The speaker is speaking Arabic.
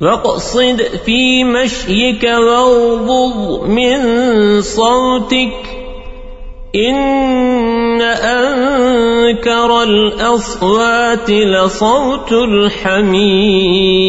واقصد في مشيك واغضض من صوتك إن أنكر الأصوات لصوت الحميد.